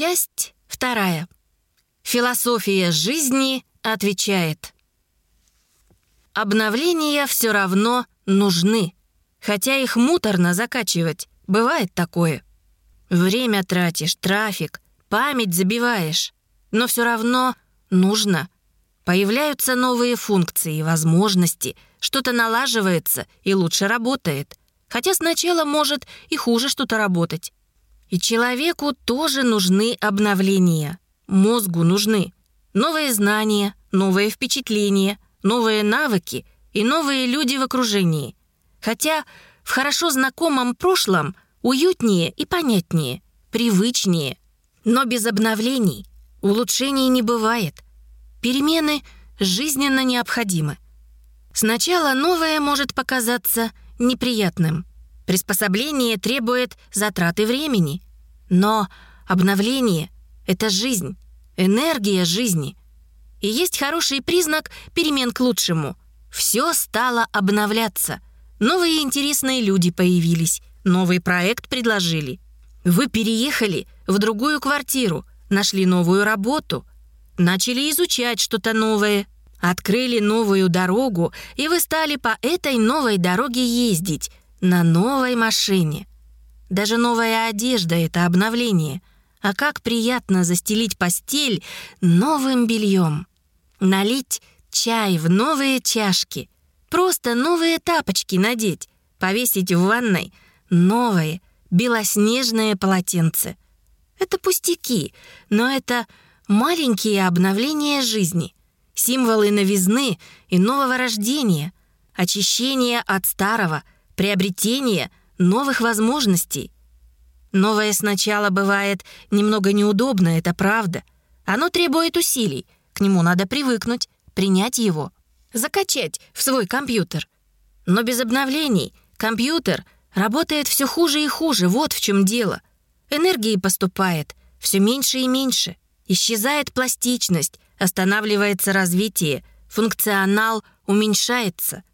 Часть вторая. Философия жизни отвечает. Обновления все равно нужны, хотя их муторно закачивать. Бывает такое. Время тратишь, трафик, память забиваешь. Но все равно нужно. Появляются новые функции, возможности, что-то налаживается и лучше работает. Хотя сначала может и хуже что-то работать. И человеку тоже нужны обновления. Мозгу нужны новые знания, новые впечатления, новые навыки и новые люди в окружении. Хотя в хорошо знакомом прошлом уютнее и понятнее, привычнее. Но без обновлений улучшений не бывает. Перемены жизненно необходимы. Сначала новое может показаться неприятным. Приспособление требует затраты времени. Но обновление — это жизнь, энергия жизни. И есть хороший признак перемен к лучшему. Все стало обновляться. Новые интересные люди появились, новый проект предложили. Вы переехали в другую квартиру, нашли новую работу, начали изучать что-то новое, открыли новую дорогу, и вы стали по этой новой дороге ездить, на новой машине. Даже новая одежда — это обновление. А как приятно застелить постель новым бельем. Налить чай в новые чашки. Просто новые тапочки надеть. Повесить в ванной новое белоснежное полотенце. Это пустяки, но это маленькие обновления жизни. Символы новизны и нового рождения. Очищение от старого — приобретение новых возможностей. Новое сначала бывает немного неудобно, это правда. Оно требует усилий, к нему надо привыкнуть, принять его, закачать в свой компьютер. Но без обновлений компьютер работает все хуже и хуже, вот в чем дело. Энергии поступает все меньше и меньше. Исчезает пластичность, останавливается развитие, функционал уменьшается.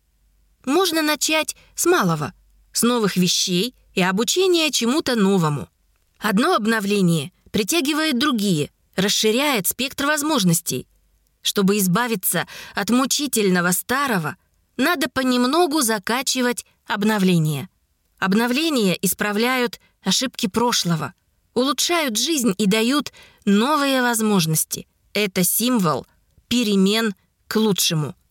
Можно начать с малого, с новых вещей и обучения чему-то новому. Одно обновление притягивает другие, расширяет спектр возможностей. Чтобы избавиться от мучительного старого, надо понемногу закачивать обновления. Обновления исправляют ошибки прошлого, улучшают жизнь и дают новые возможности. Это символ перемен к лучшему –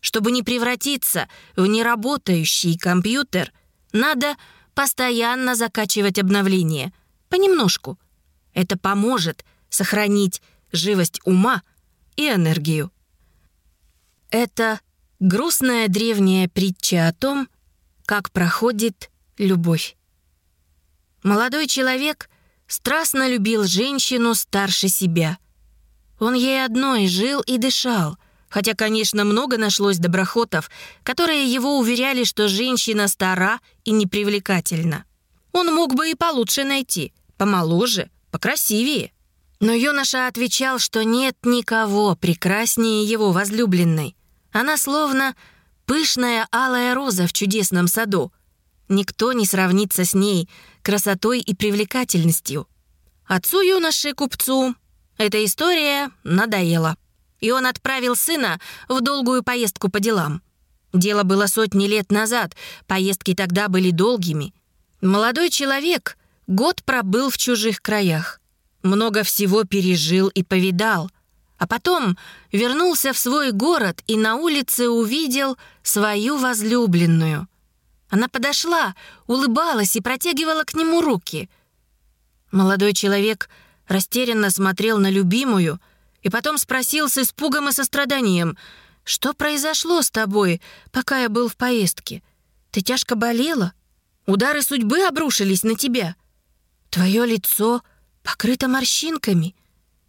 чтобы не превратиться в неработающий компьютер, надо постоянно закачивать обновления. Понемножку. Это поможет сохранить живость ума и энергию. Это грустная древняя притча о том, как проходит любовь. Молодой человек страстно любил женщину старше себя. Он ей одной жил и дышал — Хотя, конечно, много нашлось доброхотов, которые его уверяли, что женщина стара и непривлекательна. Он мог бы и получше найти, помоложе, покрасивее. Но юноша отвечал, что нет никого прекраснее его возлюбленной. Она словно пышная алая роза в чудесном саду. Никто не сравнится с ней красотой и привлекательностью. Отцу юноши-купцу эта история надоела и он отправил сына в долгую поездку по делам. Дело было сотни лет назад, поездки тогда были долгими. Молодой человек год пробыл в чужих краях, много всего пережил и повидал, а потом вернулся в свой город и на улице увидел свою возлюбленную. Она подошла, улыбалась и протягивала к нему руки. Молодой человек растерянно смотрел на любимую — и потом спросил с испугом и состраданием, «Что произошло с тобой, пока я был в поездке? Ты тяжко болела? Удары судьбы обрушились на тебя? Твое лицо покрыто морщинками,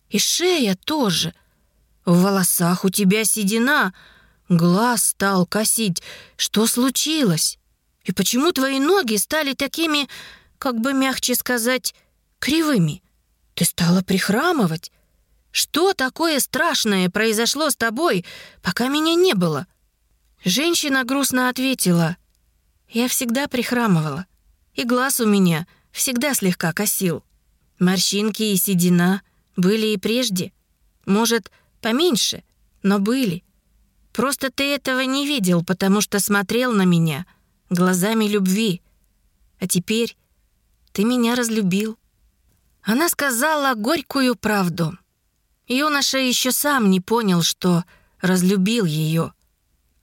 и шея тоже. В волосах у тебя седина, глаз стал косить. Что случилось? И почему твои ноги стали такими, как бы мягче сказать, кривыми? Ты стала прихрамывать?» Что такое страшное произошло с тобой, пока меня не было?» Женщина грустно ответила. «Я всегда прихрамывала, и глаз у меня всегда слегка косил. Морщинки и седина были и прежде. Может, поменьше, но были. Просто ты этого не видел, потому что смотрел на меня глазами любви. А теперь ты меня разлюбил. Она сказала горькую правду. Юноша еще сам не понял, что разлюбил ее.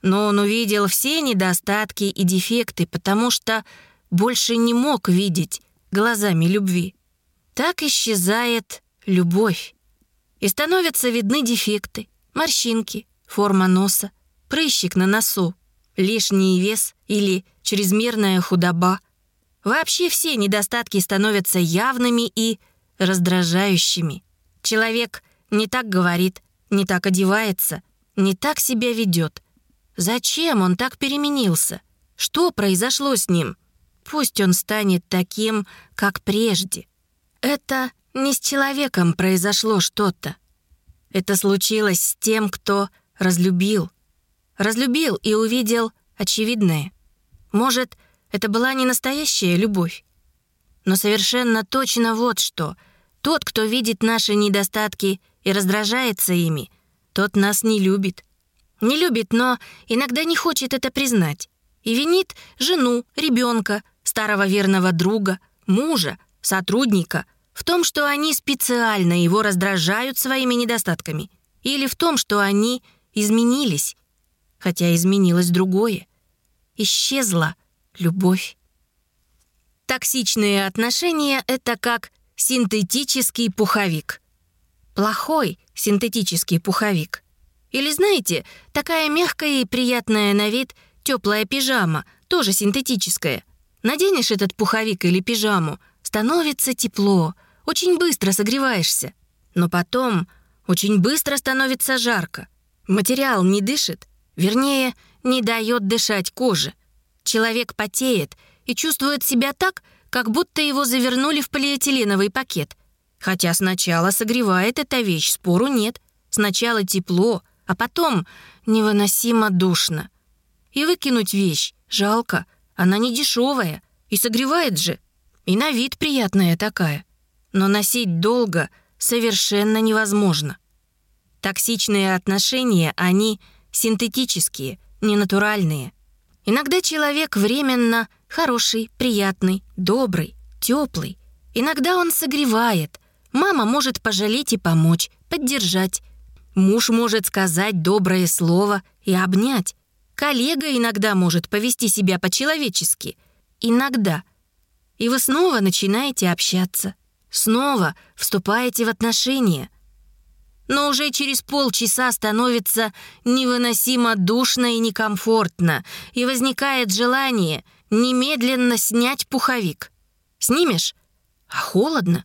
Но он увидел все недостатки и дефекты, потому что больше не мог видеть глазами любви. Так исчезает любовь. И становятся видны дефекты, морщинки, форма носа, прыщик на носу, лишний вес или чрезмерная худоба. Вообще все недостатки становятся явными и раздражающими. Человек не так говорит, не так одевается, не так себя ведет. Зачем он так переменился? Что произошло с ним? Пусть он станет таким, как прежде. Это не с человеком произошло что-то. Это случилось с тем, кто разлюбил. Разлюбил и увидел очевидное. Может, это была не настоящая любовь. Но совершенно точно вот что. Тот, кто видит наши недостатки и раздражается ими, тот нас не любит. Не любит, но иногда не хочет это признать. И винит жену, ребенка, старого верного друга, мужа, сотрудника в том, что они специально его раздражают своими недостатками, или в том, что они изменились, хотя изменилось другое. Исчезла любовь. Токсичные отношения — это как синтетический пуховик. Плохой синтетический пуховик. Или знаете, такая мягкая и приятная на вид теплая пижама, тоже синтетическая. Наденешь этот пуховик или пижаму, становится тепло, очень быстро согреваешься. Но потом очень быстро становится жарко. Материал не дышит, вернее, не дает дышать коже. Человек потеет и чувствует себя так, как будто его завернули в полиэтиленовый пакет. Хотя сначала согревает эта вещь, спору нет. Сначала тепло, а потом невыносимо душно. И выкинуть вещь жалко, она не дешевая, и согревает же. И на вид приятная такая. Но носить долго совершенно невозможно. Токсичные отношения, они синтетические, ненатуральные. Иногда человек временно хороший, приятный, добрый, теплый. Иногда он согревает. Мама может пожалеть и помочь, поддержать. Муж может сказать доброе слово и обнять. Коллега иногда может повести себя по-человечески. Иногда. И вы снова начинаете общаться. Снова вступаете в отношения. Но уже через полчаса становится невыносимо душно и некомфортно, и возникает желание немедленно снять пуховик. Снимешь? А холодно.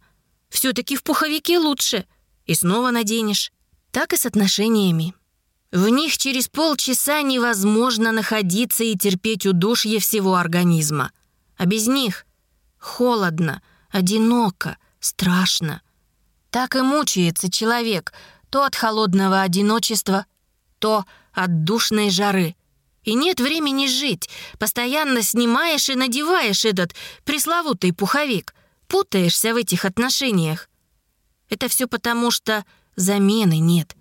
Все таки в пуховике лучше. И снова наденешь так и с отношениями. В них через полчаса невозможно находиться и терпеть удушье всего организма. А без них холодно, одиноко, страшно. Так и мучается человек то от холодного одиночества, то от душной жары. И нет времени жить. Постоянно снимаешь и надеваешь этот пресловутый пуховик. Путаешься в этих отношениях. Это все потому, что Замены нет.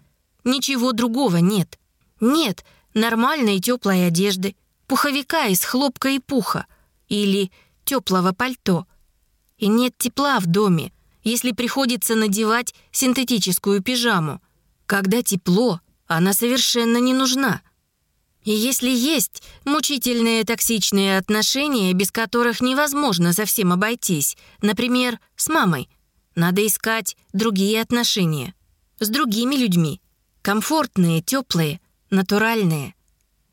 Ничего другого нет. Нет нормальной теплой одежды, пуховика из хлопка и пуха или теплого пальто. И нет тепла в доме, если приходится надевать синтетическую пижаму. Когда тепло, она совершенно не нужна. И если есть мучительные токсичные отношения, без которых невозможно совсем обойтись, например, с мамой, надо искать другие отношения с другими людьми. Комфортные, теплые, натуральные.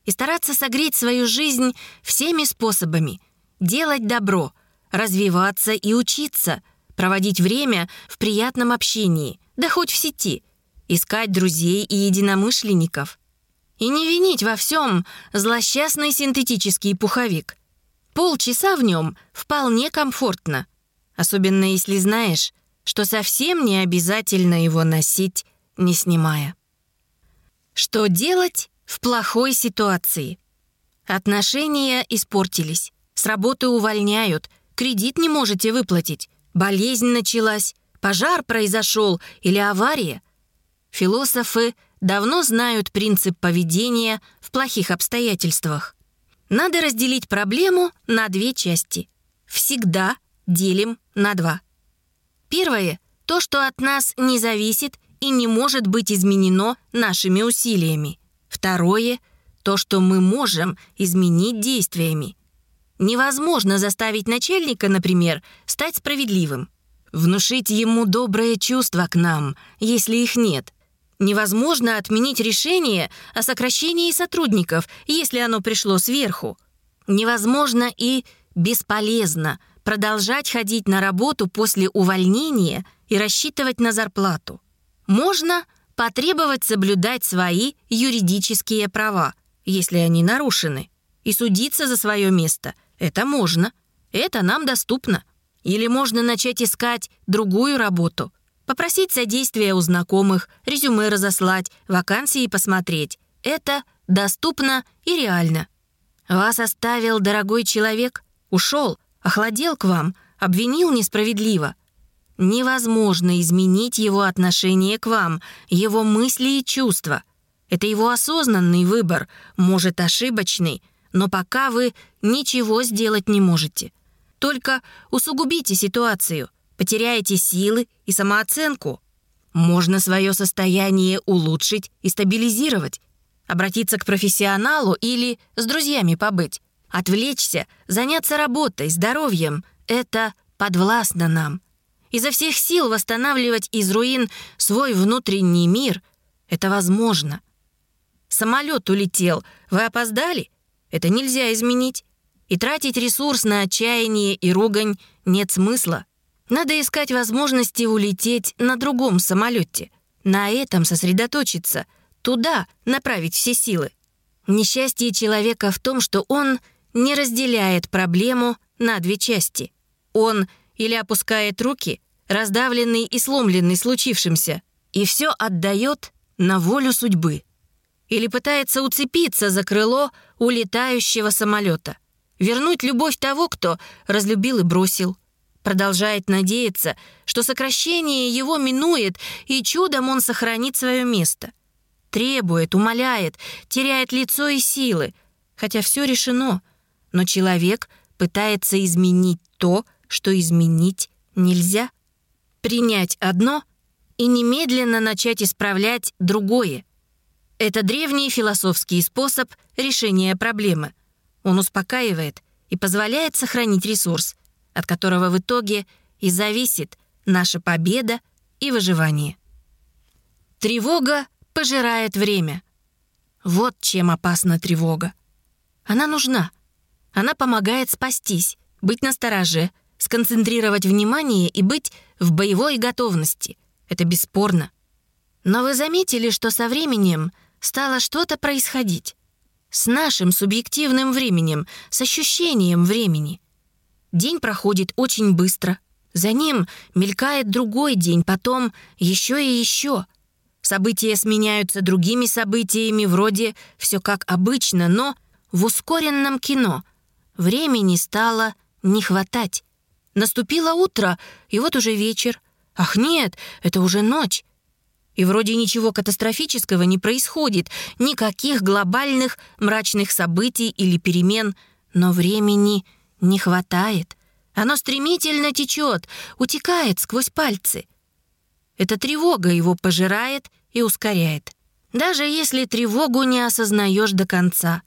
И стараться согреть свою жизнь всеми способами. Делать добро, развиваться и учиться, проводить время в приятном общении, да хоть в сети, искать друзей и единомышленников. И не винить во всем злосчастный синтетический пуховик. Полчаса в нем вполне комфортно. Особенно если знаешь, что совсем не обязательно его носить, не снимая. Что делать в плохой ситуации? Отношения испортились, с работы увольняют, кредит не можете выплатить, болезнь началась, пожар произошел или авария. Философы давно знают принцип поведения в плохих обстоятельствах. Надо разделить проблему на две части. Всегда делим на два. Первое — то, что от нас не зависит и не может быть изменено нашими усилиями. Второе — то, что мы можем изменить действиями. Невозможно заставить начальника, например, стать справедливым. Внушить ему доброе чувство к нам, если их нет. Невозможно отменить решение о сокращении сотрудников, если оно пришло сверху. Невозможно и бесполезно продолжать ходить на работу после увольнения и рассчитывать на зарплату. Можно потребовать соблюдать свои юридические права, если они нарушены, и судиться за свое место. Это можно. Это нам доступно. Или можно начать искать другую работу. Попросить содействия у знакомых, резюме разослать, вакансии посмотреть. Это доступно и реально. Вас оставил дорогой человек, ушел, охладел к вам, обвинил несправедливо. Невозможно изменить его отношение к вам, его мысли и чувства. Это его осознанный выбор, может ошибочный, но пока вы ничего сделать не можете. Только усугубите ситуацию, потеряете силы и самооценку. Можно свое состояние улучшить и стабилизировать, обратиться к профессионалу или с друзьями побыть, отвлечься, заняться работой, здоровьем — это подвластно нам. Изо всех сил восстанавливать из руин свой внутренний мир — это возможно. Самолет улетел, вы опоздали? Это нельзя изменить. И тратить ресурс на отчаяние и ругань нет смысла. Надо искать возможности улететь на другом самолете. На этом сосредоточиться, туда направить все силы. Несчастье человека в том, что он не разделяет проблему на две части. Он или опускает руки, раздавленный и сломленный случившимся, и все отдает на волю судьбы. Или пытается уцепиться за крыло улетающего самолета, вернуть любовь того, кто разлюбил и бросил. Продолжает надеяться, что сокращение его минует, и чудом он сохранит свое место. Требует, умоляет, теряет лицо и силы, хотя все решено. Но человек пытается изменить то, что изменить нельзя. Принять одно и немедленно начать исправлять другое. Это древний философский способ решения проблемы. Он успокаивает и позволяет сохранить ресурс, от которого в итоге и зависит наша победа и выживание. Тревога пожирает время. Вот чем опасна тревога. Она нужна. Она помогает спастись, быть настороже, сконцентрировать внимание и быть в боевой готовности. Это бесспорно. Но вы заметили, что со временем стало что-то происходить? С нашим субъективным временем, с ощущением времени. День проходит очень быстро. За ним мелькает другой день, потом еще и еще. События сменяются другими событиями, вроде все как обычно, но в ускоренном кино. Времени стало не хватать. Наступило утро, и вот уже вечер. Ах нет, это уже ночь. И вроде ничего катастрофического не происходит, никаких глобальных мрачных событий или перемен, но времени не хватает. Оно стремительно течет, утекает сквозь пальцы. Эта тревога его пожирает и ускоряет. Даже если тревогу не осознаешь до конца.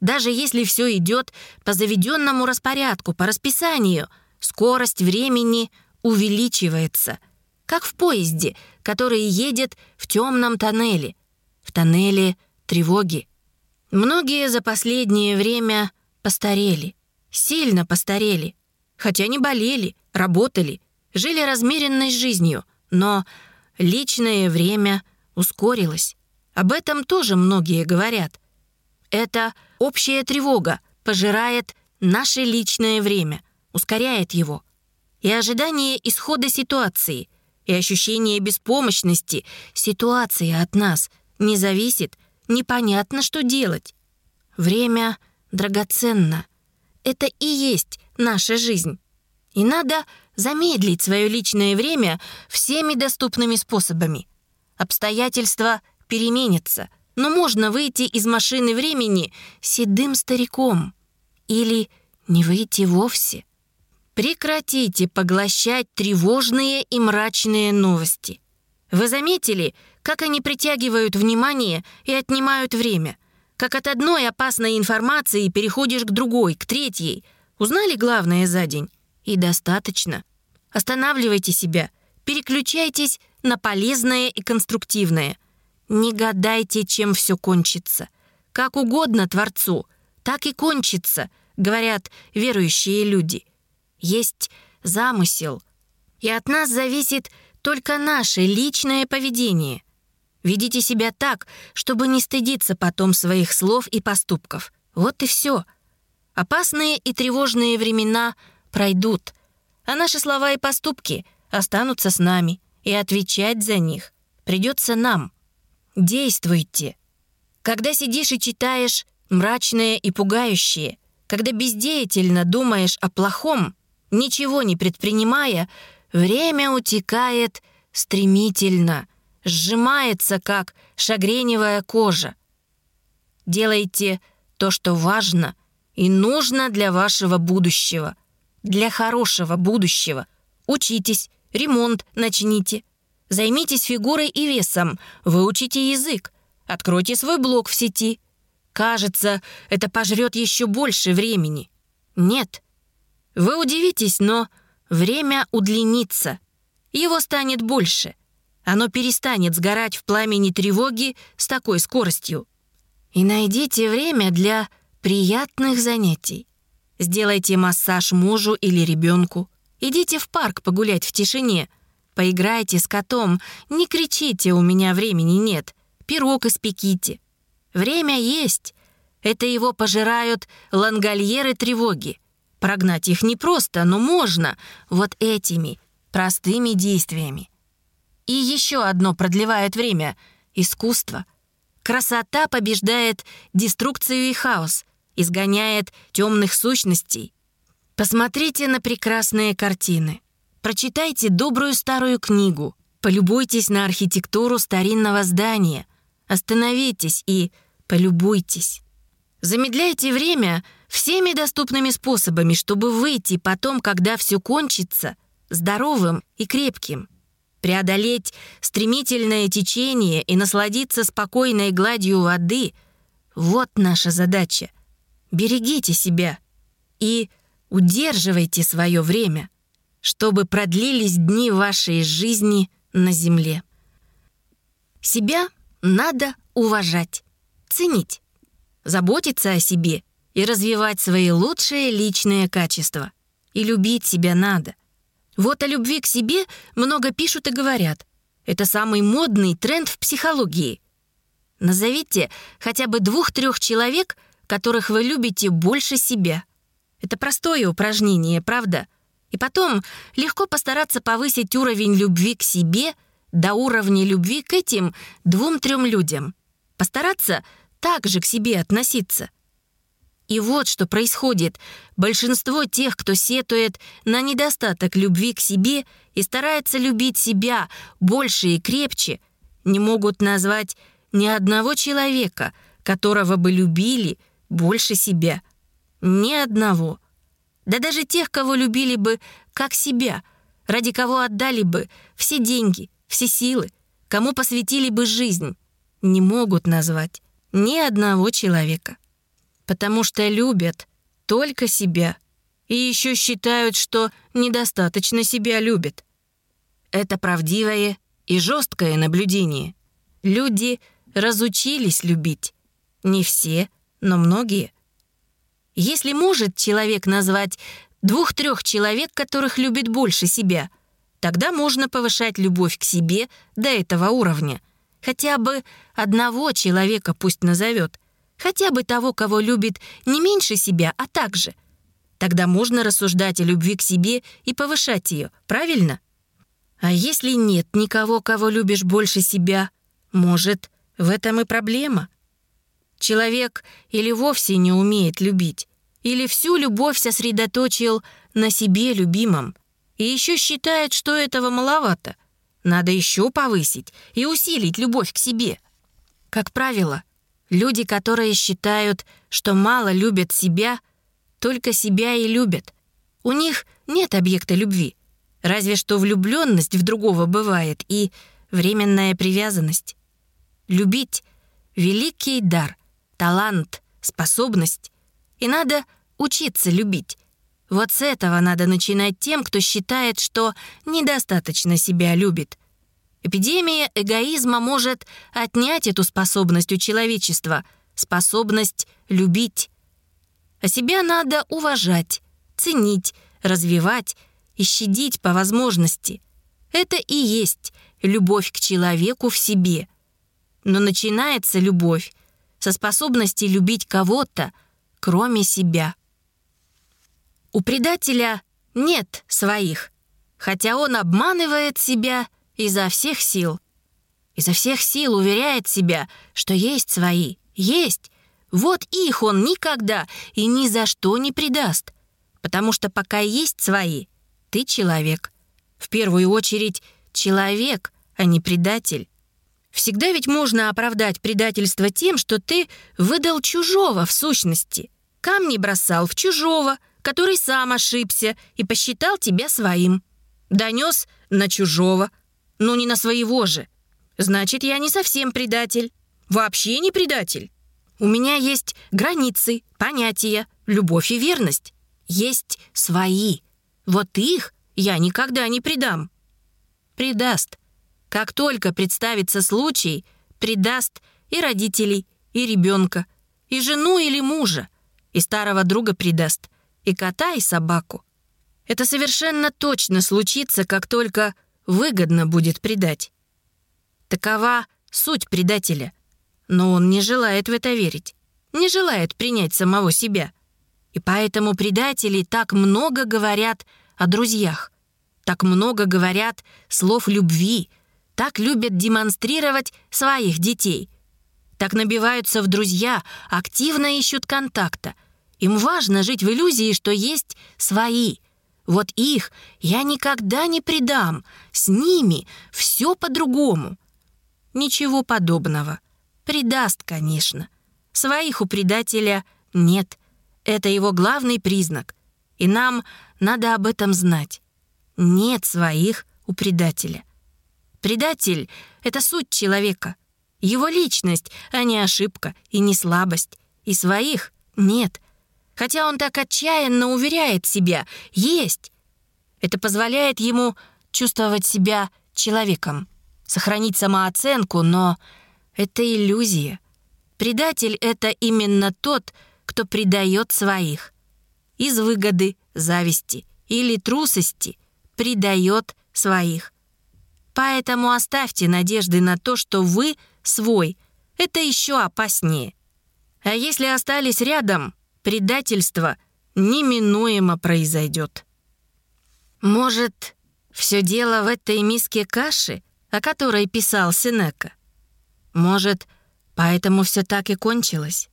Даже если все идет по заведенному распорядку, по расписанию — скорость времени увеличивается, как в поезде, который едет в темном тоннеле, в тоннеле тревоги. Многие за последнее время постарели, сильно постарели, хотя не болели, работали, жили размеренной жизнью, но личное время ускорилось. Об этом тоже многие говорят. Это общая тревога пожирает наше личное время ускоряет его. И ожидание исхода ситуации, и ощущение беспомощности, ситуация от нас не зависит, непонятно, что делать. Время драгоценно. Это и есть наша жизнь. И надо замедлить свое личное время всеми доступными способами. Обстоятельства переменятся, но можно выйти из машины времени седым стариком. Или не выйти вовсе. Прекратите поглощать тревожные и мрачные новости. Вы заметили, как они притягивают внимание и отнимают время? Как от одной опасной информации переходишь к другой, к третьей. Узнали главное за день? И достаточно. Останавливайте себя, переключайтесь на полезное и конструктивное. Не гадайте, чем все кончится. Как угодно Творцу, так и кончится, говорят верующие люди. Есть замысел. И от нас зависит только наше личное поведение. Ведите себя так, чтобы не стыдиться потом своих слов и поступков. Вот и все. Опасные и тревожные времена пройдут, а наши слова и поступки останутся с нами, и отвечать за них придется нам. Действуйте. Когда сидишь и читаешь мрачное и пугающее, когда бездеятельно думаешь о плохом, ничего не предпринимая, время утекает стремительно — сжимается, как шагреневая кожа. Делайте то, что важно и нужно для вашего будущего, для хорошего будущего. Учитесь, ремонт начните. Займитесь фигурой и весом, выучите язык, откройте свой блог в сети. Кажется, это пожрет еще больше времени. Нет. Вы удивитесь, но время удлинится. Его станет больше — оно перестанет сгорать в пламени тревоги с такой скоростью. И найдите время для приятных занятий. Сделайте массаж мужу или ребенку. Идите в парк погулять в тишине. Поиграйте с котом. Не кричите «у меня времени нет». Пирог испеките. Время есть. Это его пожирают лангольеры тревоги. Прогнать их непросто, но можно вот этими простыми действиями. И еще одно продлевает время — искусство. Красота побеждает деструкцию и хаос, изгоняет темных сущностей. Посмотрите на прекрасные картины. Прочитайте добрую старую книгу. Полюбуйтесь на архитектуру старинного здания. Остановитесь и полюбуйтесь. Замедляйте время всеми доступными способами, чтобы выйти потом, когда все кончится, здоровым и крепким преодолеть стремительное течение и насладиться спокойной гладью воды — вот наша задача. Берегите себя и удерживайте свое время, чтобы продлились дни вашей жизни на земле. Себя надо уважать, ценить, заботиться о себе и развивать свои лучшие личные качества. И любить себя надо — вот о любви к себе много пишут и говорят. Это самый модный тренд в психологии. Назовите хотя бы двух-трех человек, которых вы любите больше себя. Это простое упражнение, правда? И потом легко постараться повысить уровень любви к себе до уровня любви к этим двум-трем людям. Постараться так же к себе относиться. И вот что происходит. Большинство тех, кто сетует на недостаток любви к себе и старается любить себя больше и крепче, не могут назвать ни одного человека, которого бы любили больше себя. Ни одного. Да даже тех, кого любили бы как себя, ради кого отдали бы все деньги, все силы, кому посвятили бы жизнь, не могут назвать ни одного человека потому что любят только себя и еще считают, что недостаточно себя любят. Это правдивое и жесткое наблюдение. Люди разучились любить. Не все, но многие. Если может человек назвать двух-трех человек, которых любит больше себя, тогда можно повышать любовь к себе до этого уровня. Хотя бы одного человека пусть назовет – Хотя бы того, кого любит не меньше себя, а также. Тогда можно рассуждать о любви к себе и повышать ее, правильно? А если нет никого, кого любишь больше себя, может, в этом и проблема? Человек или вовсе не умеет любить, или всю любовь сосредоточил на себе любимом. и еще считает, что этого маловато. Надо еще повысить и усилить любовь к себе. Как правило, люди, которые считают, что мало любят себя, только себя и любят. У них нет объекта любви. Разве что влюбленность в другого бывает и временная привязанность. Любить — великий дар, талант, способность. И надо учиться любить. Вот с этого надо начинать тем, кто считает, что недостаточно себя любит. Эпидемия эгоизма может отнять эту способность у человечества, способность любить. А себя надо уважать, ценить, развивать и щадить по возможности. Это и есть любовь к человеку в себе. Но начинается любовь со способности любить кого-то, кроме себя. У предателя нет своих, хотя он обманывает себя изо всех сил. Изо всех сил уверяет себя, что есть свои, есть. Вот их он никогда и ни за что не предаст. Потому что пока есть свои, ты человек. В первую очередь человек, а не предатель. Всегда ведь можно оправдать предательство тем, что ты выдал чужого в сущности. Камни бросал в чужого, который сам ошибся и посчитал тебя своим. Донес на чужого, но не на своего же. Значит, я не совсем предатель. Вообще не предатель. У меня есть границы, понятия, любовь и верность. Есть свои. Вот их я никогда не предам. Предаст. Как только представится случай, предаст и родителей, и ребенка, и жену или мужа, и старого друга предаст, и кота, и собаку. Это совершенно точно случится, как только выгодно будет предать. Такова суть предателя. Но он не желает в это верить, не желает принять самого себя. И поэтому предатели так много говорят о друзьях, так много говорят слов любви, так любят демонстрировать своих детей, так набиваются в друзья, активно ищут контакта — им важно жить в иллюзии, что есть свои. Вот их я никогда не предам. С ними все по-другому. Ничего подобного. Предаст, конечно. Своих у предателя нет. Это его главный признак. И нам надо об этом знать. Нет своих у предателя. Предатель — это суть человека. Его личность, а не ошибка и не слабость. И своих нет — хотя он так отчаянно уверяет себя «есть». Это позволяет ему чувствовать себя человеком, сохранить самооценку, но это иллюзия. Предатель — это именно тот, кто предает своих. Из выгоды, зависти или трусости предает своих. Поэтому оставьте надежды на то, что вы свой. Это еще опаснее. А если остались рядом, предательство неминуемо произойдет. Может, все дело в этой миске каши, о которой писал Сенека? Может, поэтому все так и кончилось?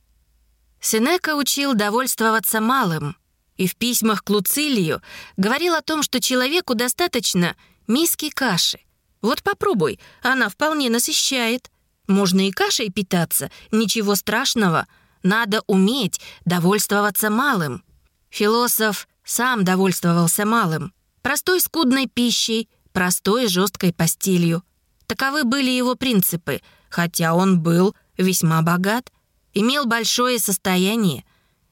Сенека учил довольствоваться малым, и в письмах к Луцилию говорил о том, что человеку достаточно миски каши. Вот попробуй, она вполне насыщает. Можно и кашей питаться, ничего страшного — надо уметь довольствоваться малым. Философ сам довольствовался малым. Простой скудной пищей, простой жесткой постелью. Таковы были его принципы, хотя он был весьма богат, имел большое состояние.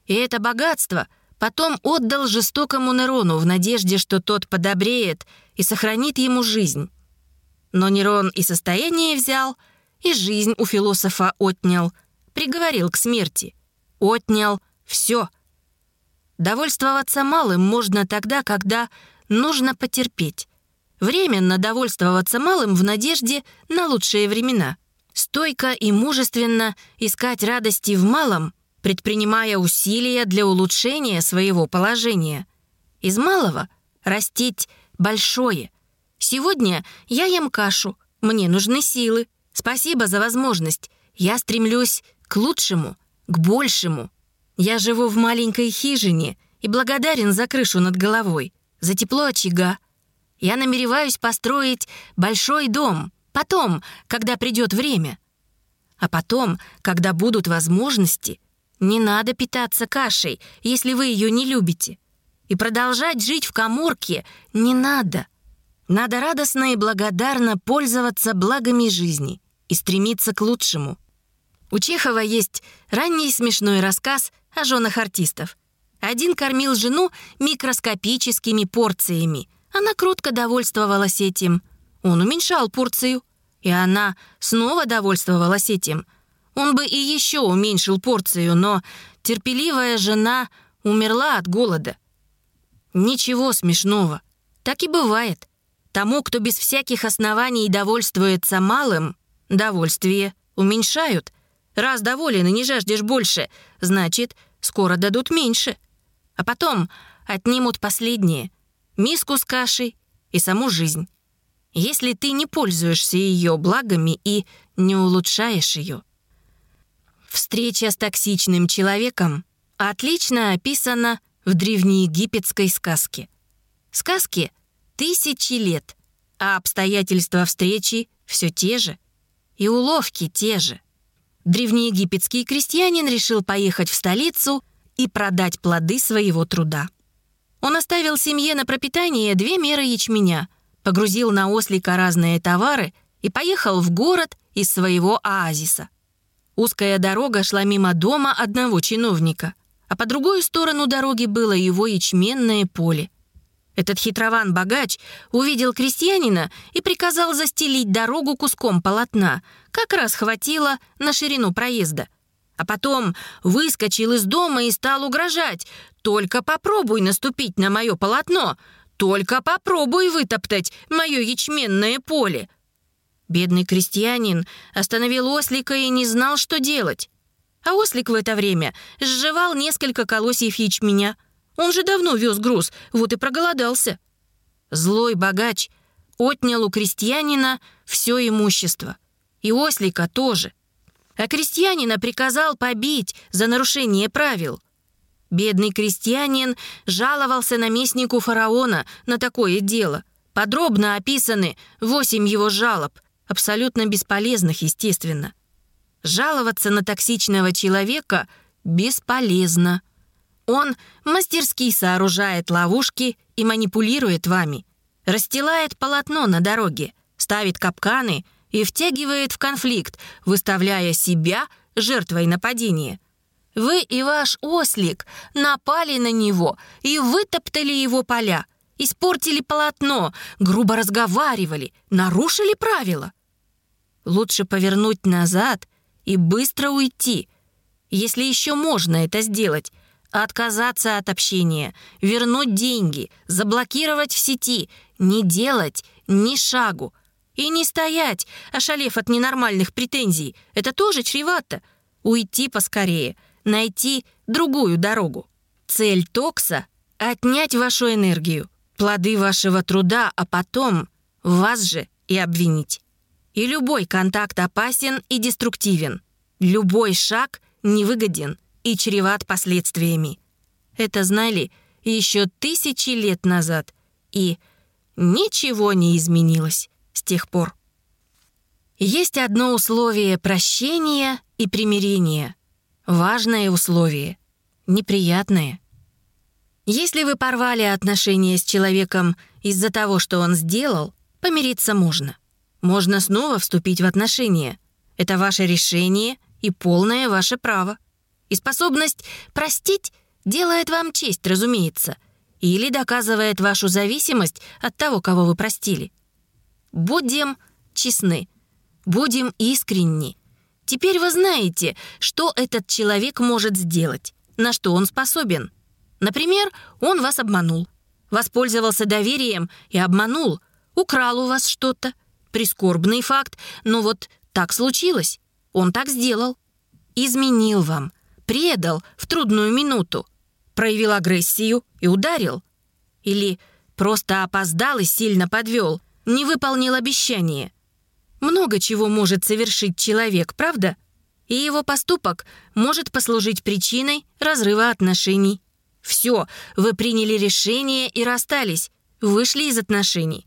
И это богатство потом отдал жестокому Нерону в надежде, что тот подобреет и сохранит ему жизнь. Но Нерон и состояние взял, и жизнь у философа отнял – приговорил к смерти. Отнял все. Довольствоваться малым можно тогда, когда нужно потерпеть. Временно довольствоваться малым в надежде на лучшие времена. Стойко и мужественно искать радости в малом, предпринимая усилия для улучшения своего положения. Из малого растить большое. Сегодня я ем кашу, мне нужны силы. Спасибо за возможность. Я стремлюсь к лучшему, к большему. Я живу в маленькой хижине и благодарен за крышу над головой, за тепло очага, Я намереваюсь построить большой дом. Потом, когда придет время. А потом, когда будут возможности, не надо питаться кашей, если вы ее не любите. И продолжать жить в коморке не надо. Надо радостно и благодарно пользоваться благами жизни и стремиться к лучшему. У Чехова есть ранний смешной рассказ о женах артистов. Один кормил жену микроскопическими порциями. Она кротко довольствовалась этим. Он уменьшал порцию, и она снова довольствовалась этим. Он бы и еще уменьшил порцию, но терпеливая жена умерла от голода. Ничего смешного. Так и бывает. Тому, кто без всяких оснований довольствуется малым, довольствие уменьшают. Раз доволен и не жаждешь больше, значит, скоро дадут меньше. А потом отнимут последнее — миску с кашей и саму жизнь. Если ты не пользуешься ее благами и не улучшаешь ее. Встреча с токсичным человеком отлично описана в древнеегипетской сказке. Сказке тысячи лет, а обстоятельства встречи все те же, и уловки те же. Древнеегипетский крестьянин решил поехать в столицу и продать плоды своего труда. Он оставил семье на пропитание две меры ячменя, погрузил на ослика разные товары и поехал в город из своего оазиса. Узкая дорога шла мимо дома одного чиновника, а по другую сторону дороги было его ячменное поле. Этот хитрован-богач увидел крестьянина и приказал застелить дорогу куском полотна, как раз хватило на ширину проезда. А потом выскочил из дома и стал угрожать. «Только попробуй наступить на мое полотно! Только попробуй вытоптать мое ячменное поле!» Бедный крестьянин остановил ослика и не знал, что делать. А ослик в это время сживал несколько колосьев ячменя. Он же давно вез груз, вот и проголодался. Злой богач отнял у крестьянина все имущество. И ослика тоже. А крестьянина приказал побить за нарушение правил. Бедный крестьянин жаловался наместнику фараона на такое дело. Подробно описаны восемь его жалоб — абсолютно бесполезных, естественно. Жаловаться на токсичного человека бесполезно. Он мастерски сооружает ловушки и манипулирует вами, расстилает полотно на дороге, ставит капканы и втягивает в конфликт, выставляя себя жертвой нападения. Вы и ваш ослик напали на него и вытоптали его поля, испортили полотно, грубо разговаривали, нарушили правила. Лучше повернуть назад и быстро уйти, если еще можно это сделать, отказаться от общения, вернуть деньги, заблокировать в сети, не делать ни шагу. И не стоять, ошалев от ненормальных претензий. Это тоже чревато. Уйти поскорее, найти другую дорогу. Цель токса — отнять вашу энергию, плоды вашего труда, а потом вас же и обвинить. И любой контакт опасен и деструктивен. Любой шаг невыгоден и чреват последствиями. Это знали еще тысячи лет назад, и ничего не изменилось с тех пор. Есть одно условие прощения и примирения. Важное условие. Неприятное. Если вы порвали отношения с человеком из-за того, что он сделал, помириться можно. Можно снова вступить в отношения. Это ваше решение и полное ваше право. И способность простить делает вам честь, разумеется, или доказывает вашу зависимость от того, кого вы простили. Будем честны, будем искренни. Теперь вы знаете, что этот человек может сделать, на что он способен. Например, он вас обманул, воспользовался доверием и обманул, украл у вас что-то, Прискорбный факт, но вот так случилось. Он так сделал. Изменил вам, предал в трудную минуту, проявил агрессию и ударил. Или просто опоздал и сильно подвел, не выполнил обещание. Много чего может совершить человек, правда? И его поступок может послужить причиной разрыва отношений. Все, вы приняли решение и расстались, вышли из отношений.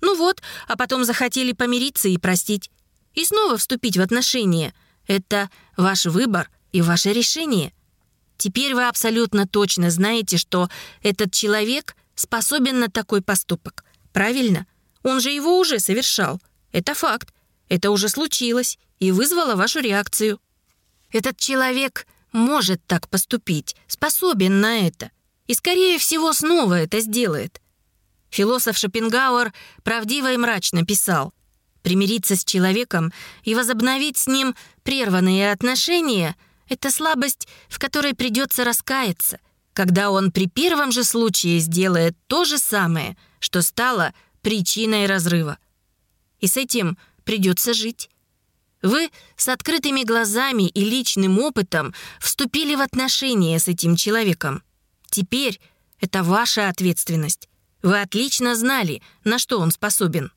Ну вот, а потом захотели помириться и простить. И снова вступить в отношения. Это ваш выбор и ваше решение. Теперь вы абсолютно точно знаете, что этот человек способен на такой поступок. Правильно? Он же его уже совершал. Это факт. Это уже случилось и вызвало вашу реакцию. Этот человек может так поступить, способен на это. И, скорее всего, снова это сделает. Философ Шопенгауэр правдиво и мрачно писал, «Примириться с человеком и возобновить с ним прерванные отношения — это слабость, в которой придется раскаяться, когда он при первом же случае сделает то же самое, что стало причиной разрыва. И с этим придется жить. Вы с открытыми глазами и личным опытом вступили в отношения с этим человеком. Теперь это ваша ответственность. Вы отлично знали, на что он способен.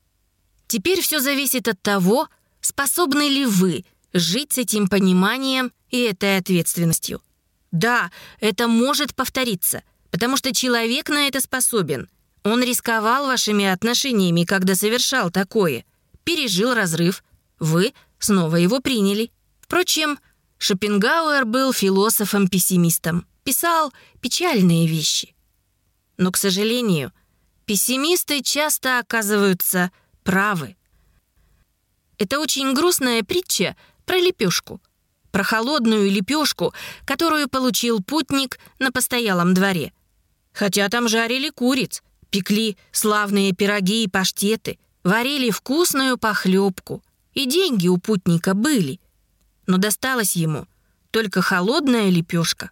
Теперь все зависит от того, способны ли вы жить с этим пониманием и этой ответственностью. Да, это может повториться, потому что человек на это способен. Он рисковал вашими отношениями, когда совершал такое. Пережил разрыв. Вы снова его приняли. Впрочем, Шопенгауэр был философом-пессимистом. Писал печальные вещи. Но, к сожалению, пессимисты часто оказываются правы. Это очень грустная притча про лепешку. Про холодную лепешку, которую получил путник на постоялом дворе. Хотя там жарили куриц, пекли славные пироги и паштеты, варили вкусную похлебку. И деньги у путника были. Но досталось ему только холодная лепешка.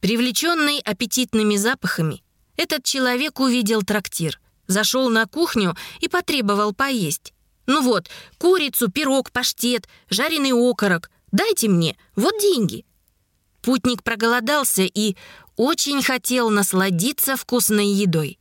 Привлеченный аппетитными запахами, этот человек увидел трактир, зашел на кухню и потребовал поесть. «Ну вот, курицу, пирог, паштет, жареный окорок. Дайте мне, вот деньги». Путник проголодался и очень хотел насладиться вкусной едой.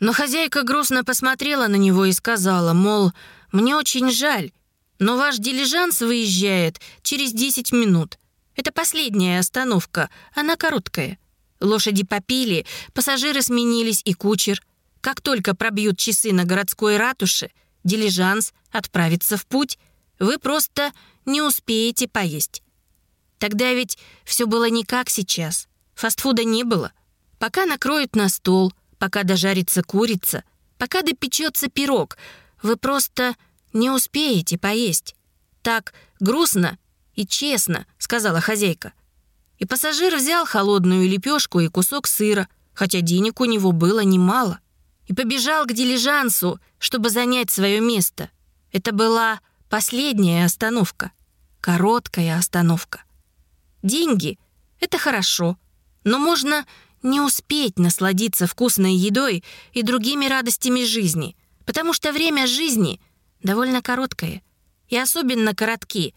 Но хозяйка грустно посмотрела на него и сказала, мол, «Мне очень жаль, но ваш дилижанс выезжает через 10 минут. Это последняя остановка, она короткая». Лошади попили, пассажиры сменились и кучер. Как только пробьют часы на городской ратуше, дилижанс отправится в путь. Вы просто не успеете поесть. Тогда ведь все было не как сейчас. Фастфуда не было. Пока накроют на стол, пока дожарится курица, пока допечется пирог, вы просто не успеете поесть. Так грустно и честно, сказала хозяйка. И пассажир взял холодную лепешку и кусок сыра, хотя денег у него было немало, и побежал к дилижансу, чтобы занять свое место. Это была последняя остановка, короткая остановка. Деньги — это хорошо, но можно не успеть насладиться вкусной едой и другими радостями жизни, потому что время жизни довольно короткое, и особенно коротки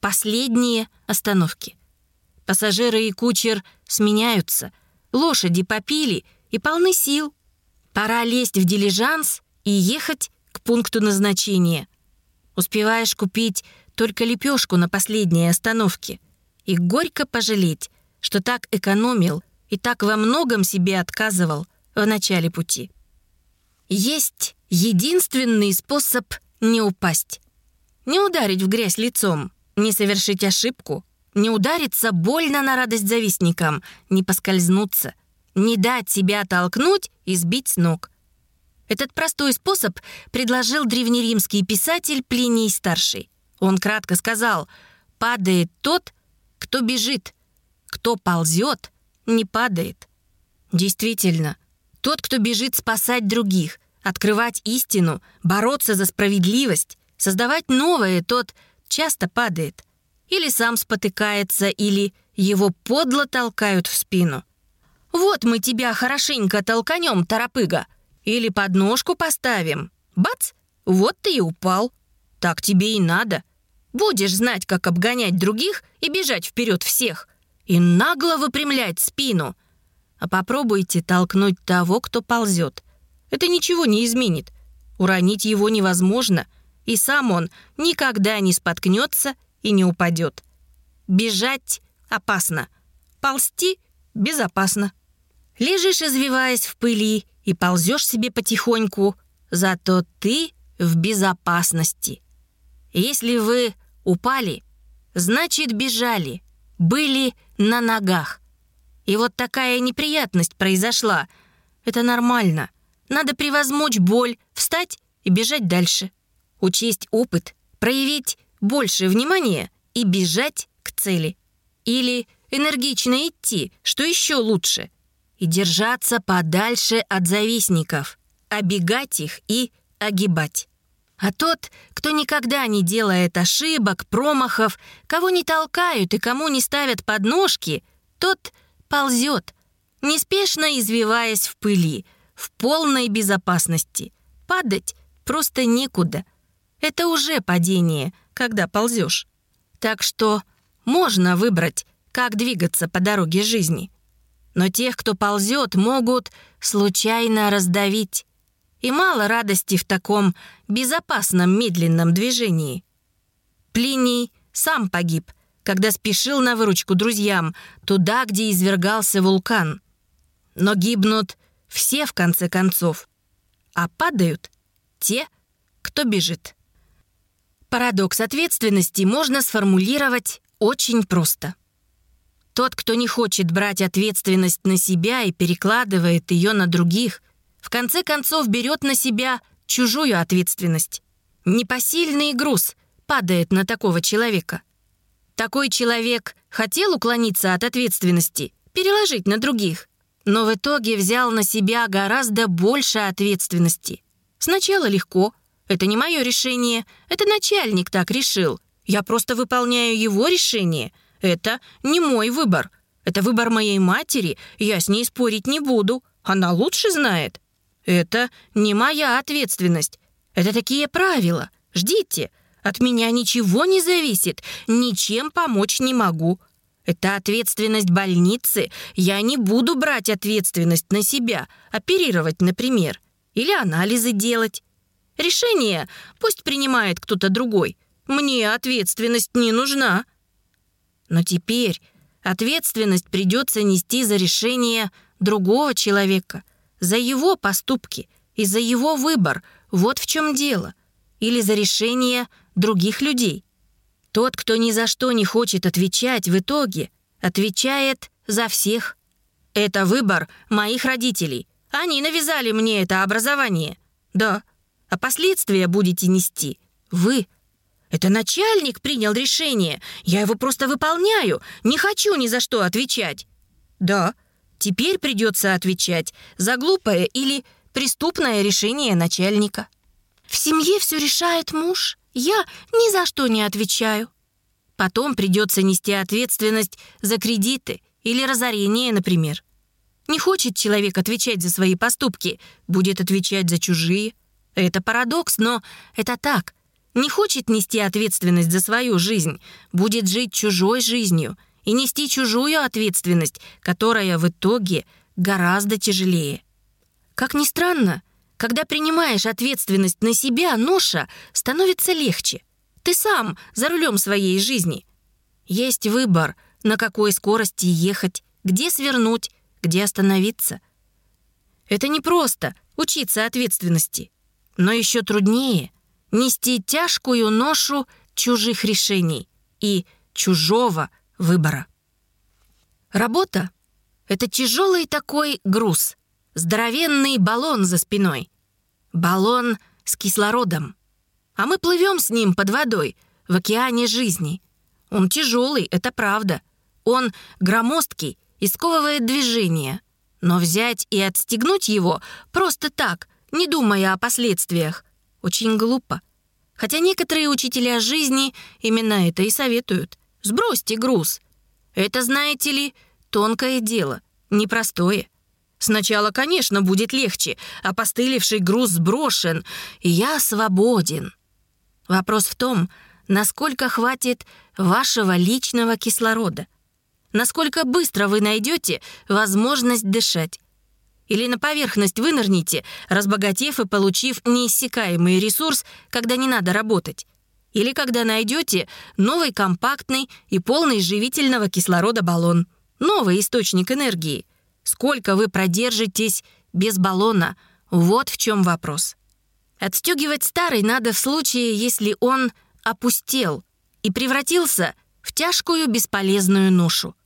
последние остановки — Пассажиры и кучер сменяются. Лошади попили и полны сил. Пора лезть в дилижанс и ехать к пункту назначения. Успеваешь купить только лепешку на последней остановке. И горько пожалеть, что так экономил и так во многом себе отказывал в начале пути. Есть единственный способ не упасть. Не ударить в грязь лицом, не совершить ошибку, не удариться больно на радость завистникам, не поскользнуться, не дать себя толкнуть и сбить с ног. Этот простой способ предложил древнеримский писатель Плиний Старший. Он кратко сказал «Падает тот, кто бежит, кто ползет, не падает». Действительно, тот, кто бежит спасать других, открывать истину, бороться за справедливость, создавать новое, тот часто падает или сам спотыкается, или его подло толкают в спину. «Вот мы тебя хорошенько толканем, торопыга, или подножку поставим. Бац! Вот ты и упал. Так тебе и надо. Будешь знать, как обгонять других и бежать вперед всех. И нагло выпрямлять спину. А попробуйте толкнуть того, кто ползет. Это ничего не изменит. Уронить его невозможно, и сам он никогда не споткнется и не упадет. Бежать опасно, ползти безопасно. Лежишь, извиваясь в пыли, и ползешь себе потихоньку. зато ты в безопасности. Если вы упали, значит бежали, были на ногах. И вот такая неприятность произошла. Это нормально. Надо превозмочь боль, встать и бежать дальше. Учесть опыт, проявить больше внимания и бежать к цели. Или энергично идти, что еще лучше. И держаться подальше от завистников, обегать их и огибать. А тот, кто никогда не делает ошибок, промахов, кого не толкают и кому не ставят подножки, тот ползет, неспешно извиваясь в пыли, в полной безопасности. Падать просто некуда. Это уже падение, когда ползешь. Так что можно выбрать, как двигаться по дороге жизни. Но тех, кто ползет, могут случайно раздавить. И мало радости в таком безопасном медленном движении. Плиний сам погиб, когда спешил на выручку друзьям, туда, где извергался вулкан. Но гибнут все в конце концов, а падают те, кто бежит. Парадокс ответственности можно сформулировать очень просто. Тот, кто не хочет брать ответственность на себя и перекладывает ее на других, в конце концов берет на себя чужую ответственность. Непосильный груз падает на такого человека. Такой человек хотел уклониться от ответственности, переложить на других, но в итоге взял на себя гораздо больше ответственности. Сначала легко. Это не мое решение, это начальник так решил. Я просто выполняю его решение. Это не мой выбор. Это выбор моей матери, я с ней спорить не буду. Она лучше знает. Это не моя ответственность. Это такие правила. Ждите. От меня ничего не зависит, ничем помочь не могу. Это ответственность больницы. Я не буду брать ответственность на себя, оперировать, например, или анализы делать. Решение пусть принимает кто-то другой. Мне ответственность не нужна. Но теперь ответственность придется нести за решение другого человека, за его поступки и за его выбор. Вот в чем дело. Или за решение других людей. Тот, кто ни за что не хочет отвечать, в итоге отвечает за всех. Это выбор моих родителей. Они навязали мне это образование. Да, а последствия будете нести вы. Это начальник принял решение. Я его просто выполняю. Не хочу ни за что отвечать. Да, теперь придется отвечать за глупое или преступное решение начальника. В семье все решает муж. Я ни за что не отвечаю. Потом придется нести ответственность за кредиты или разорение, например. Не хочет человек отвечать за свои поступки, будет отвечать за чужие. Это парадокс, но это так. Не хочет нести ответственность за свою жизнь, будет жить чужой жизнью и нести чужую ответственность, которая в итоге гораздо тяжелее. Как ни странно, когда принимаешь ответственность на себя, ноша становится легче. Ты сам за рулем своей жизни. Есть выбор, на какой скорости ехать, где свернуть, где остановиться. Это не просто учиться ответственности, но еще труднее нести тяжкую ношу чужих решений и чужого выбора. Работа — это тяжелый такой груз — здоровенный баллон за спиной. Баллон с кислородом. А мы плывем с ним под водой в океане жизни. Он тяжелый, это правда. Он громоздкий и сковывает движение. Но взять и отстегнуть его просто так, не думая о последствиях, очень глупо. Хотя некоторые учителя жизни именно это и советуют. Сбросьте груз. Это, знаете ли, тонкое дело, непростое. Сначала, конечно, будет легче, а постыливший груз сброшен, и я свободен. Вопрос в том, насколько хватит вашего личного кислорода. Насколько быстро вы найдете возможность дышать. Или на поверхность вынырните, разбогатев и получив неиссякаемый ресурс, когда не надо работать. Или когда найдете новый компактный и полный живительного кислорода баллон. Новый источник энергии – Сколько вы продержитесь без баллона? Вот в чем вопрос. Отстегивать старый надо в случае, если он опустел и превратился в тяжкую бесполезную ношу.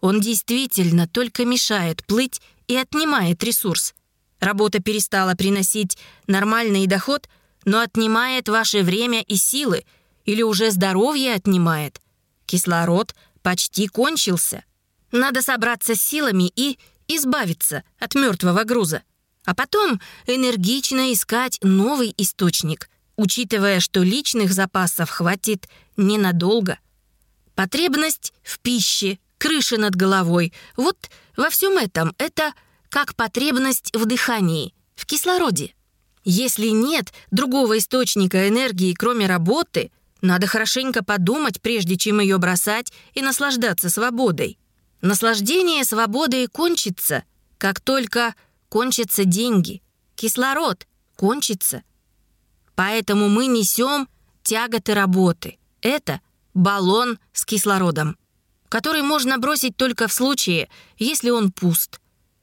Он действительно только мешает плыть и отнимает ресурс. Работа перестала приносить нормальный доход, но отнимает ваше время и силы, или уже здоровье отнимает. Кислород почти кончился. Надо собраться с силами и избавиться от мертвого груза. А потом энергично искать новый источник, учитывая, что личных запасов хватит ненадолго. Потребность в пище, крыша над головой — вот во всем этом это как потребность в дыхании, в кислороде. Если нет другого источника энергии, кроме работы, надо хорошенько подумать, прежде чем ее бросать и наслаждаться свободой. Наслаждение свободой кончится, как только кончатся деньги, кислород кончится. Поэтому мы несем тяготы работы. Это баллон с кислородом, который можно бросить только в случае, если он пуст.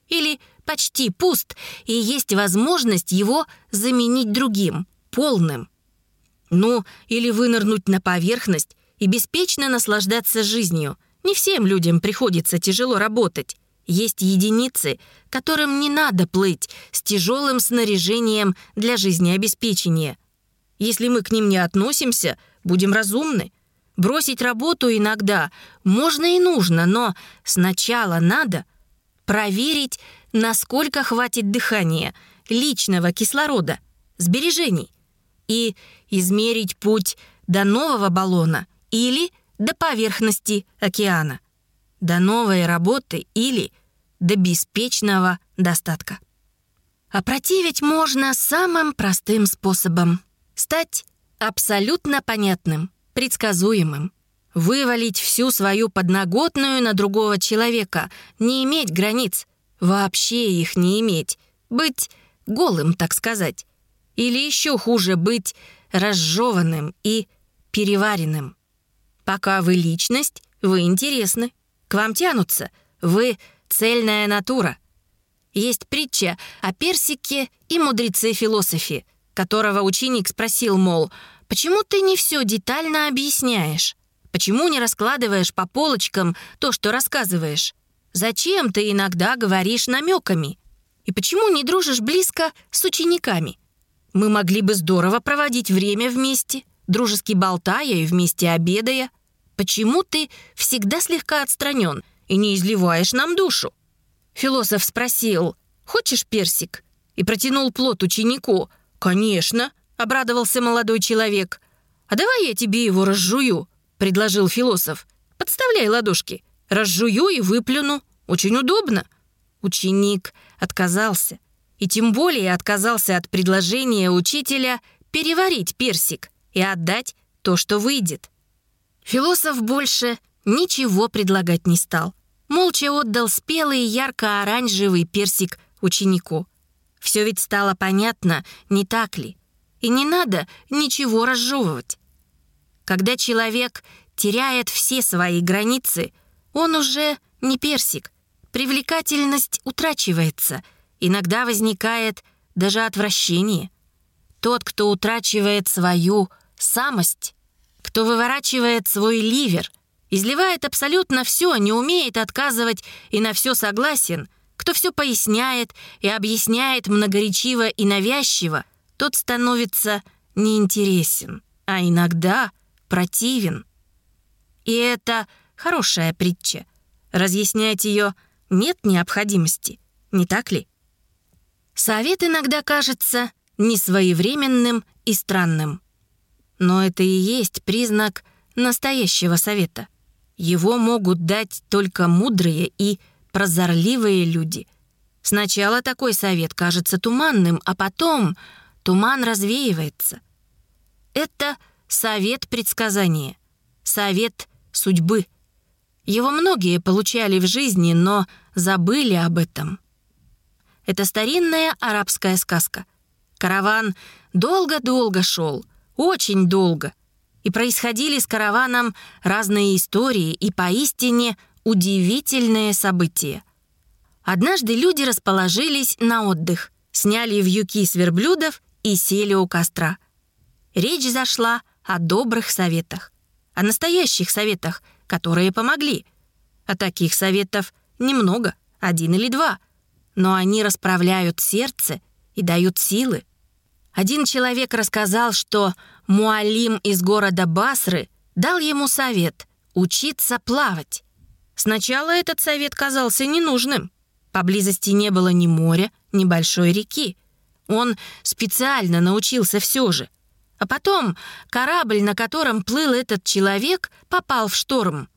Или почти пуст, и есть возможность его заменить другим, полным. Ну, или вынырнуть на поверхность и беспечно наслаждаться жизнью. Не всем людям приходится тяжело работать. Есть единицы, которым не надо плыть с тяжелым снаряжением для жизнеобеспечения. Если мы к ним не относимся, будем разумны. Бросить работу иногда можно и нужно, но сначала надо проверить, насколько хватит дыхания, личного кислорода, сбережений, и измерить путь до нового баллона или до поверхности океана до новой работы или до беспечного достатка. Опротивить можно самым простым способом. Стать абсолютно понятным, предсказуемым. Вывалить всю свою подноготную на другого человека, не иметь границ, вообще их не иметь, быть голым, так сказать. Или еще хуже, быть разжеванным и переваренным. Пока вы личность, вы интересны. К вам тянутся. Вы цельная натура. Есть притча о персике и мудреце философии, которого ученик спросил, мол, «Почему ты не все детально объясняешь? Почему не раскладываешь по полочкам то, что рассказываешь? Зачем ты иногда говоришь намеками? И почему не дружишь близко с учениками? Мы могли бы здорово проводить время вместе, дружески болтая и вместе обедая. Почему ты всегда слегка отстранен и не изливаешь нам душу?» Философ спросил, «Хочешь персик?» и протянул плод ученику. «Конечно», — обрадовался молодой человек. «А давай я тебе его разжую», — предложил философ. «Подставляй ладошки. Разжую и выплюну. Очень удобно». Ученик отказался. И тем более отказался от предложения учителя переварить персик и отдать то, что выйдет. Философ больше ничего предлагать не стал. Молча отдал спелый ярко-оранжевый персик ученику. Все ведь стало понятно, не так ли? И не надо ничего разжевывать. Когда человек теряет все свои границы, он уже не персик. Привлекательность утрачивается. Иногда возникает даже отвращение. Тот, кто утрачивает свою самость, кто выворачивает свой ливер, изливает абсолютно все, не умеет отказывать и на все согласен, кто все поясняет и объясняет многоречиво и навязчиво, тот становится неинтересен, а иногда противен. И это хорошая притча. Разъяснять ее нет необходимости, не так ли? Совет иногда кажется несвоевременным и странным. Но это и есть признак настоящего совета. Его могут дать только мудрые и прозорливые люди. Сначала такой совет кажется туманным, а потом туман развеивается. Это совет предсказания, совет судьбы. Его многие получали в жизни, но забыли об этом. Это старинная арабская сказка. Караван долго-долго шел — очень долго. И происходили с караваном разные истории и поистине удивительные события. Однажды люди расположились на отдых, сняли вьюки с верблюдов и сели у костра. Речь зашла о добрых советах, о настоящих советах, которые помогли. А таких советов немного, один или два, но они расправляют сердце и дают силы. Один человек рассказал, что Муалим из города Басры дал ему совет — учиться плавать. Сначала этот совет казался ненужным. Поблизости не было ни моря, ни большой реки. Он специально научился все же. А потом корабль, на котором плыл этот человек, попал в шторм.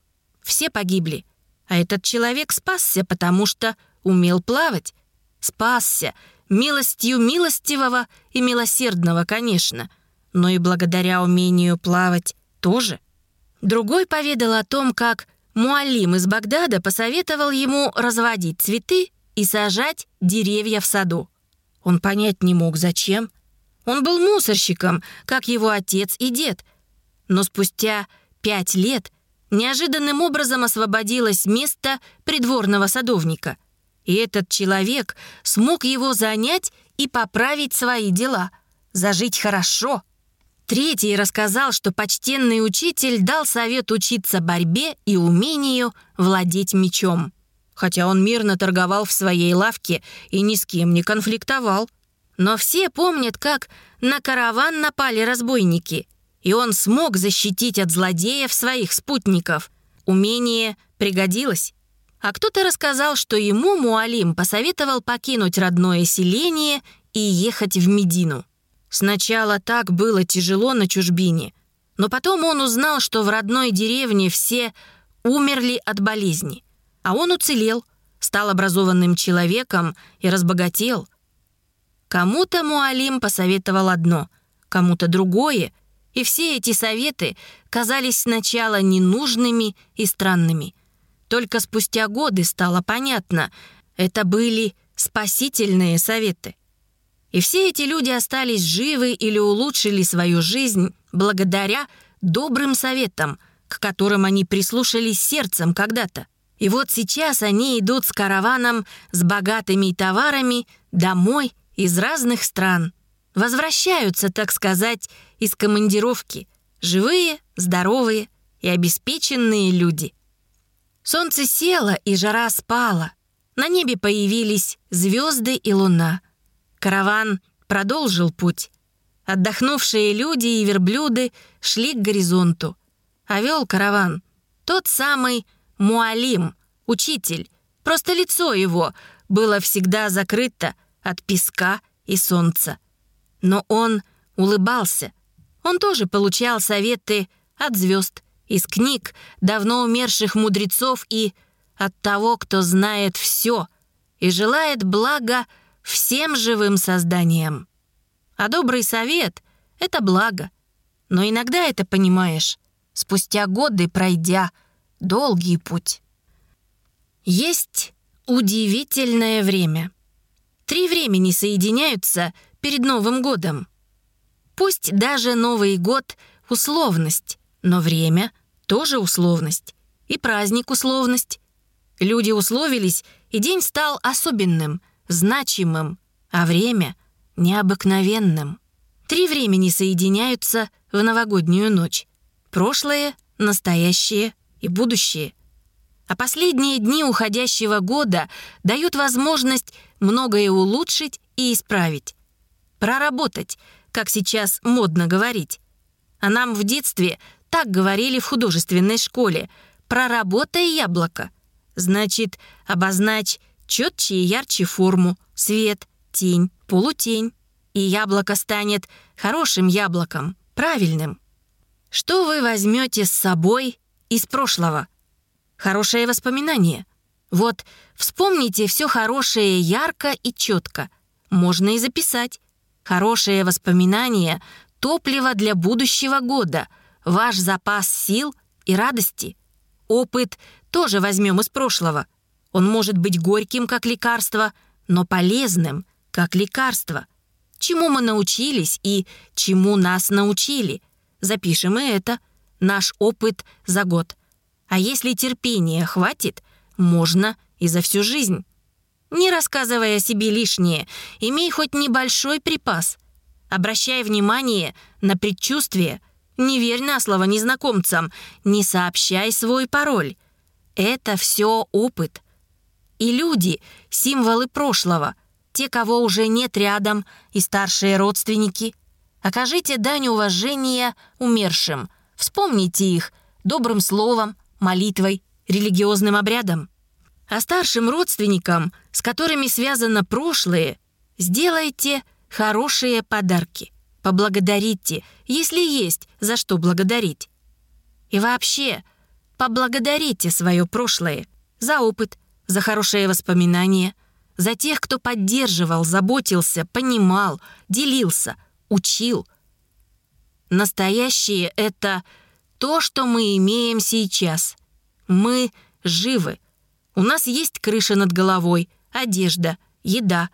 Все погибли. А этот человек спасся, потому что умел плавать. Спасся милостью милостивого и милосердного, конечно, но и благодаря умению плавать тоже. Другой поведал о том, как Муалим из Багдада посоветовал ему разводить цветы и сажать деревья в саду. Он понять не мог, зачем. Он был мусорщиком, как его отец и дед. Но спустя пять лет неожиданным образом освободилось место придворного садовника. И этот человек смог его занять и поправить свои дела, зажить хорошо. Третий рассказал, что почтенный учитель дал совет учиться борьбе и умению владеть мечом. Хотя он мирно торговал в своей лавке и ни с кем не конфликтовал. Но все помнят, как на караван напали разбойники, и он смог защитить от злодеев своих спутников. Умение пригодилось. А кто-то рассказал, что ему Муалим посоветовал покинуть родное селение и ехать в Медину. Сначала так было тяжело на чужбине, но потом он узнал, что в родной деревне все умерли от болезни, а он уцелел, стал образованным человеком и разбогател. Кому-то Муалим посоветовал одно, кому-то другое, и все эти советы казались сначала ненужными и странными. Только спустя годы стало понятно, это были спасительные советы. И все эти люди остались живы или улучшили свою жизнь благодаря добрым советам, к которым они прислушались сердцем когда-то. И вот сейчас они идут с караваном с богатыми товарами домой из разных стран. Возвращаются, так сказать, из командировки. Живые, здоровые и обеспеченные люди. Солнце село, и жара спала. На небе появились звезды и луна — Караван продолжил путь. Отдохнувшие люди и верблюды шли к горизонту. А вел караван тот самый Муалим, учитель. Просто лицо его было всегда закрыто от песка и солнца. Но он улыбался. Он тоже получал советы от звезд, из книг давно умерших мудрецов и от того, кто знает все и желает блага всем живым созданиям. А добрый совет — это благо. Но иногда это понимаешь, спустя годы пройдя долгий путь. Есть удивительное время. Три времени соединяются перед Новым годом. Пусть даже Новый год — условность, но время — тоже условность. И праздник — условность. Люди условились, и день стал особенным, значимым, а время — необыкновенным. Три времени соединяются в новогоднюю ночь. Прошлое, настоящее и будущее. А последние дни уходящего года дают возможность многое улучшить и исправить. Проработать, как сейчас модно говорить. А нам в детстве так говорили в художественной школе. «Проработай яблоко». Значит, обозначь четче и ярче форму, свет, тень, полутень. И яблоко станет хорошим яблоком, правильным. Что вы возьмете с собой из прошлого? Хорошее воспоминание. Вот вспомните все хорошее ярко и четко. Можно и записать. Хорошее воспоминание — топливо для будущего года, ваш запас сил и радости. Опыт тоже возьмем из прошлого — он может быть горьким, как лекарство, но полезным, как лекарство. Чему мы научились и чему нас научили? Запишем и это. Наш опыт за год. А если терпения хватит, можно и за всю жизнь. Не рассказывая себе лишнее, имей хоть небольшой припас. Обращай внимание на предчувствие. Не верь на слово незнакомцам. Не сообщай свой пароль. Это все опыт. И люди — символы прошлого. Те, кого уже нет рядом, и старшие родственники. Окажите дань уважения умершим. Вспомните их добрым словом, молитвой, религиозным обрядом. А старшим родственникам, с которыми связано прошлое, сделайте хорошие подарки. Поблагодарите, если есть за что благодарить. И вообще, поблагодарите свое прошлое за опыт, за хорошие воспоминания, за тех, кто поддерживал, заботился, понимал, делился, учил. Настоящее — это то, что мы имеем сейчас. Мы живы. У нас есть крыша над головой, одежда, еда.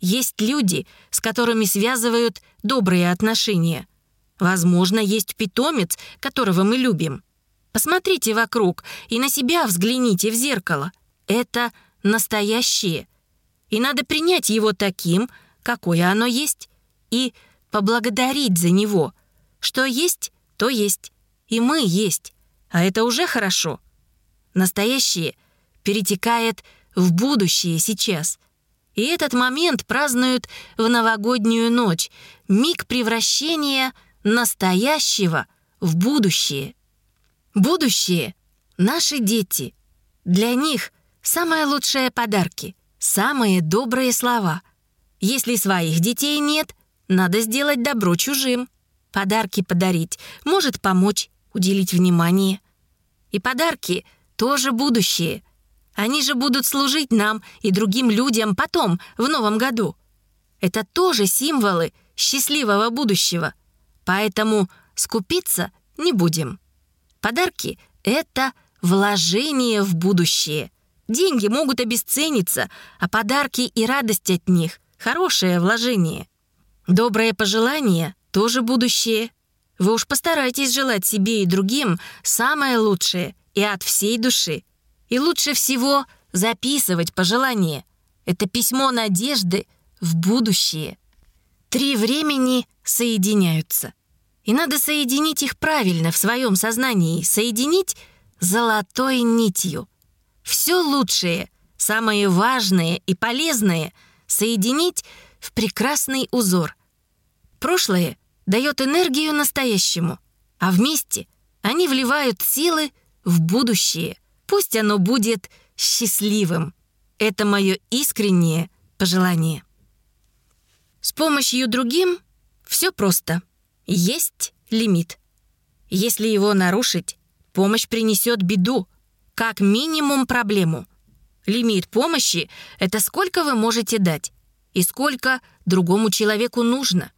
Есть люди, с которыми связывают добрые отношения. Возможно, есть питомец, которого мы любим. Посмотрите вокруг и на себя взгляните в зеркало. Это настоящее. И надо принять его таким, какое оно есть, и поблагодарить за него. Что есть, то есть. И мы есть. А это уже хорошо. Настоящее перетекает в будущее сейчас. И этот момент празднуют в новогоднюю ночь. Миг превращения настоящего в будущее. Будущее — наши дети. Для них самые лучшие подарки, самые добрые слова. Если своих детей нет, надо сделать добро чужим. Подарки подарить может помочь, уделить внимание. И подарки тоже будущее. Они же будут служить нам и другим людям потом, в новом году. Это тоже символы счастливого будущего. Поэтому скупиться не будем. Подарки — это вложение в будущее. Деньги могут обесцениться, а подарки и радость от них — хорошее вложение. Доброе пожелание — тоже будущее. Вы уж постарайтесь желать себе и другим самое лучшее и от всей души. И лучше всего записывать пожелания. Это письмо надежды в будущее. Три времени соединяются. И надо соединить их правильно в своем сознании, соединить золотой нитью. Все лучшее, самое важное и полезное соединить в прекрасный узор. Прошлое дает энергию настоящему, а вместе они вливают силы в будущее – Пусть оно будет счастливым. Это мое искреннее пожелание. С помощью другим все просто. Есть лимит. Если его нарушить, помощь принесет беду, как минимум проблему. Лимит помощи — это сколько вы можете дать и сколько другому человеку нужно.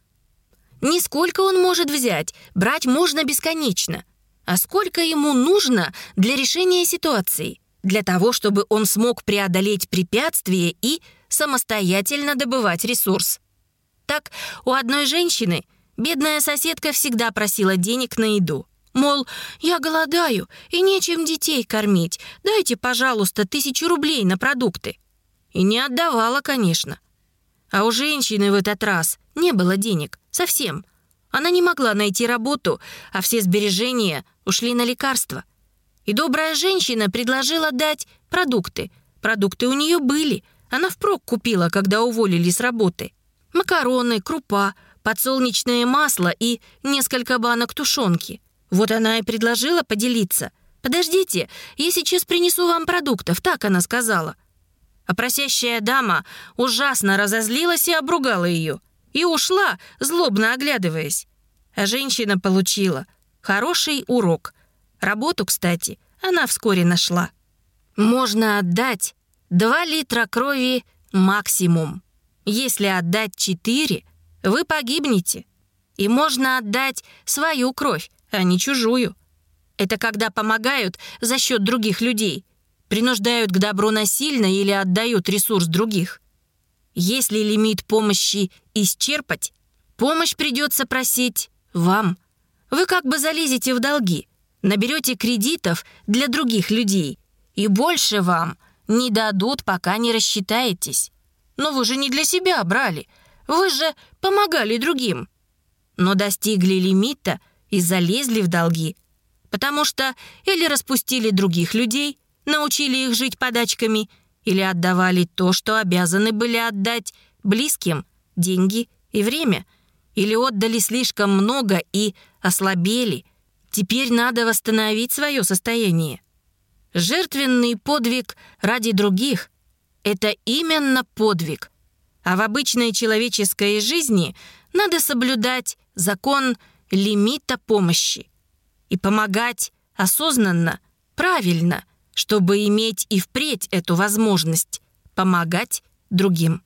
Не сколько он может взять, брать можно бесконечно а сколько ему нужно для решения ситуации, для того, чтобы он смог преодолеть препятствие и самостоятельно добывать ресурс. Так, у одной женщины бедная соседка всегда просила денег на еду. Мол, я голодаю и нечем детей кормить, дайте, пожалуйста, тысячу рублей на продукты. И не отдавала, конечно. А у женщины в этот раз не было денег, совсем. Она не могла найти работу, а все сбережения ушли на лекарства. И добрая женщина предложила дать продукты. Продукты у нее были. Она впрок купила, когда уволили с работы. Макароны, крупа, подсолнечное масло и несколько банок тушенки. Вот она и предложила поделиться. «Подождите, я сейчас принесу вам продуктов», так она сказала. А просящая дама ужасно разозлилась и обругала ее. И ушла, злобно оглядываясь. А женщина получила – Хороший урок. Работу, кстати, она вскоре нашла. Можно отдать 2 литра крови максимум. Если отдать 4, вы погибнете. И можно отдать свою кровь, а не чужую. Это когда помогают за счет других людей, принуждают к добру насильно или отдают ресурс других. Если лимит помощи исчерпать, помощь придется просить вам – вы как бы залезете в долги, наберете кредитов для других людей, и больше вам не дадут, пока не рассчитаетесь. Но вы же не для себя брали. Вы же помогали другим. Но достигли лимита и залезли в долги. Потому что или распустили других людей, научили их жить подачками, или отдавали то, что обязаны были отдать близким, деньги и время, или отдали слишком много и ослабели. Теперь надо восстановить свое состояние. Жертвенный подвиг ради других — это именно подвиг. А в обычной человеческой жизни надо соблюдать закон лимита помощи и помогать осознанно, правильно, чтобы иметь и впредь эту возможность помогать другим.